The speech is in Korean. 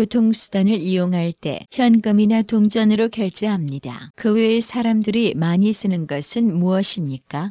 교통수단을 이용할 때 현금이나 동전으로 결제합니다. 그 외에 사람들이 많이 쓰는 것은 무엇입니까?